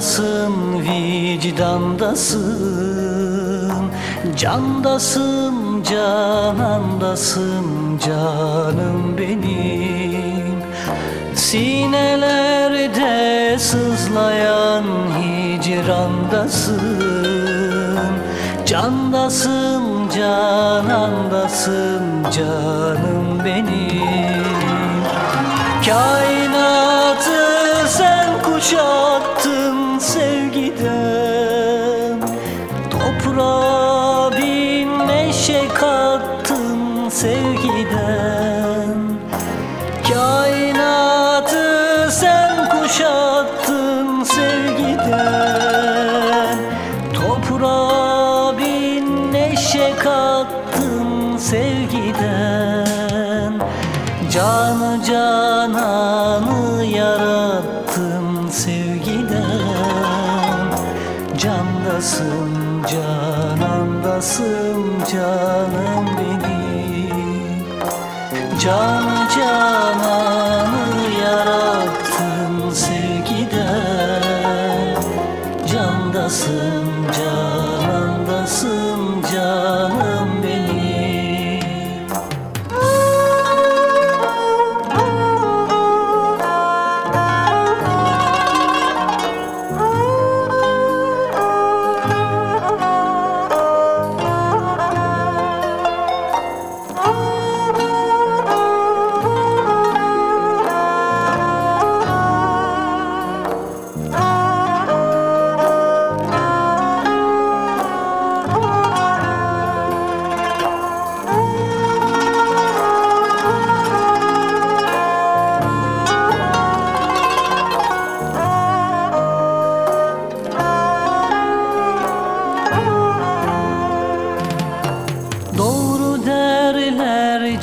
Candasın, vicdandasın. Candasın, canandasın canım benim. Sinelerde sızlayan hicrandasın. Candasın, canandasın canım benim. Sen kuşattın sevgiden. Toprağa bin neşe kattın sevgiden. Kainatı sen kuşattın sevgiden. Toprağa bin neşe kattın sevgiden. Canı cananı yarattın Candasın canandasın canım benim. Canı cananı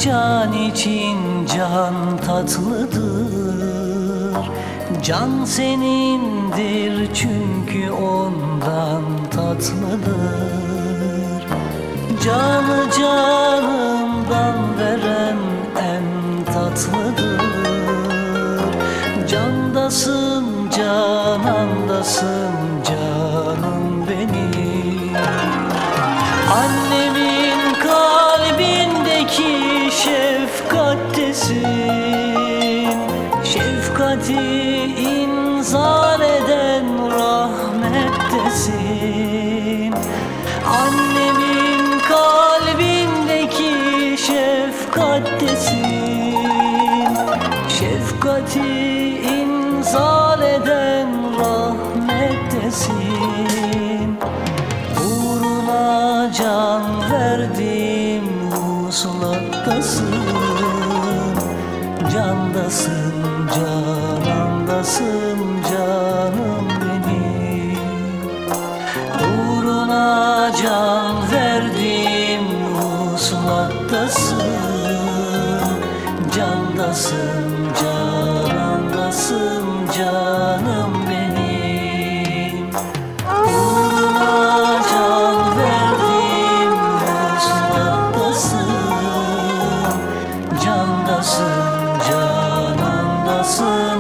can için can tatlıdır. Can senindir çünkü ondan tatlıdır. Canı canından veren en tatlıdır. Candasın canandasın Şefkati inzal eden rahmettesin. Uğruna can verdim uslattasın Candasın, canandasın canım benim. Uğruna can verdim uslattasın Candasın, canandasın canım benim. Uğruna can verdim Dostlardasın Candasın, canandasın